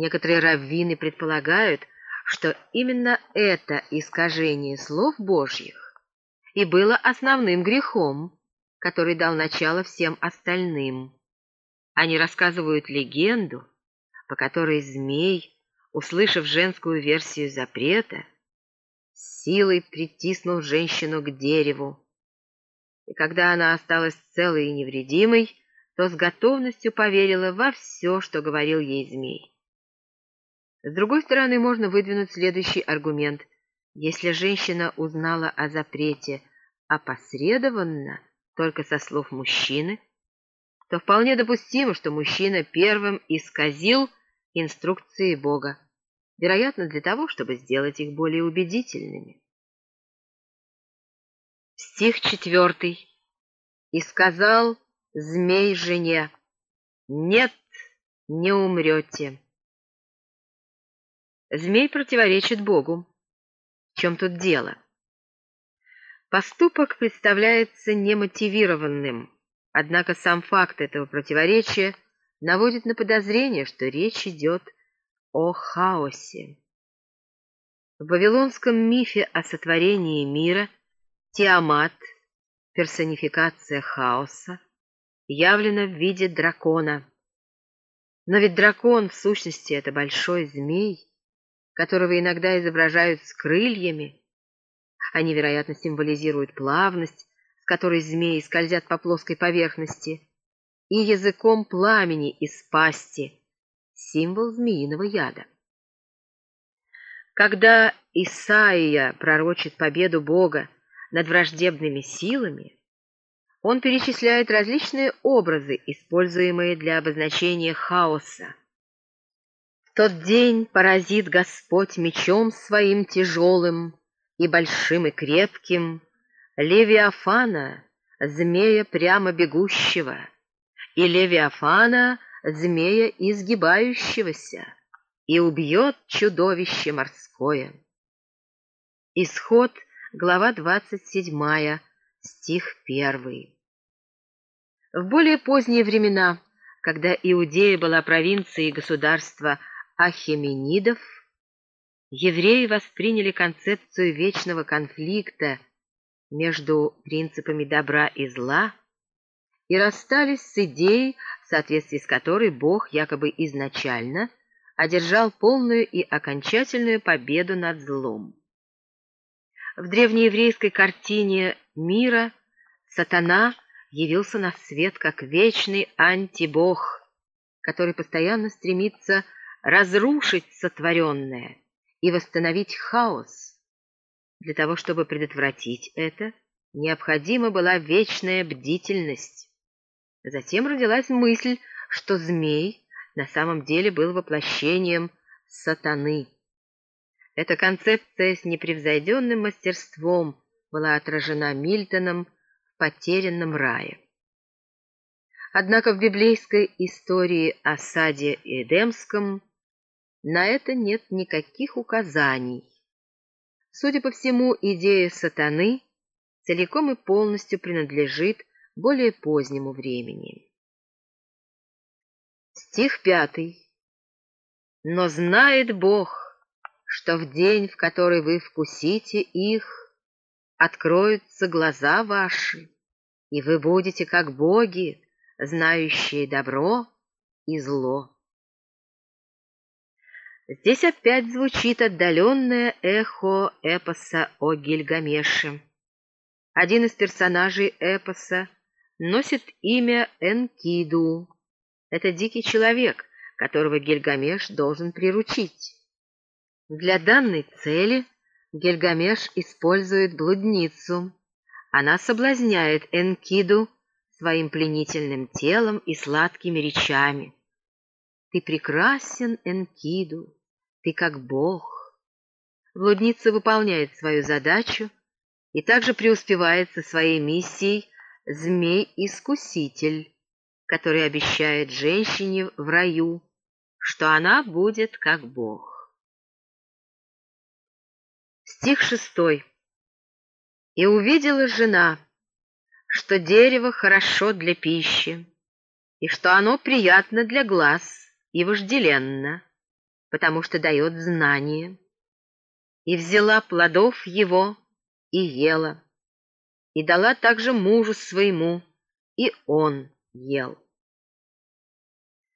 Некоторые раввины предполагают, что именно это искажение слов Божьих и было основным грехом, который дал начало всем остальным. Они рассказывают легенду, по которой змей, услышав женскую версию запрета, силой притиснул женщину к дереву. И когда она осталась целой и невредимой, то с готовностью поверила во все, что говорил ей змей. С другой стороны, можно выдвинуть следующий аргумент. Если женщина узнала о запрете опосредованно, только со слов мужчины, то вполне допустимо, что мужчина первым исказил инструкции Бога, вероятно, для того, чтобы сделать их более убедительными. Стих четвертый. «И сказал змей жене, нет, не умрете». Змей противоречит Богу. В чем тут дело? Поступок представляется немотивированным, однако сам факт этого противоречия наводит на подозрение, что речь идет о хаосе. В вавилонском мифе о сотворении мира Тиамат, персонификация хаоса, явлена в виде дракона. Но ведь дракон в сущности это большой змей, которого иногда изображают с крыльями. Они, вероятно, символизируют плавность, с которой змеи скользят по плоской поверхности, и языком пламени из пасти, символ змеиного яда. Когда Исаия пророчит победу Бога над враждебными силами, он перечисляет различные образы, используемые для обозначения хаоса тот день поразит Господь мечом своим тяжелым и большим и крепким Левиафана, змея прямо бегущего, и Левиафана, змея изгибающегося, и убьет чудовище морское. Исход, глава 27, стих 1. В более поздние времена, когда Иудея была провинцией государства ахеменидов, евреи восприняли концепцию вечного конфликта между принципами добра и зла и расстались с идеей, в соответствии с которой Бог якобы изначально одержал полную и окончательную победу над злом. В древнееврейской картине мира сатана явился на свет как вечный антибог, который постоянно стремится разрушить сотворенное и восстановить хаос. Для того, чтобы предотвратить это, необходима была вечная бдительность. Затем родилась мысль, что змей на самом деле был воплощением сатаны. Эта концепция с непревзойденным мастерством была отражена Мильтоном в «Потерянном рае». Однако в библейской истории о саде Эдемском на это нет никаких указаний. Судя по всему, идея сатаны целиком и полностью принадлежит более позднему времени. Стих пятый. «Но знает Бог, что в день, в который вы вкусите их, откроются глаза ваши, и вы будете как боги, знающие добро и зло». Здесь опять звучит отдаленное эхо эпоса о Гильгамеше. Один из персонажей эпоса носит имя Энкиду. Это дикий человек, которого Гильгамеш должен приручить. Для данной цели Гильгамеш использует блудницу. Она соблазняет Энкиду своим пленительным телом и сладкими речами. «Ты прекрасен, Энкиду, ты как Бог. Блудница выполняет свою задачу и также преуспевает со своей миссией змей-искуситель, который обещает женщине в раю, что она будет как Бог. Стих шестой. «И увидела жена, что дерево хорошо для пищи, и что оно приятно для глаз и вожделенно, потому что дает знание. И взяла плодов его и ела, и дала также мужу своему, и он ел.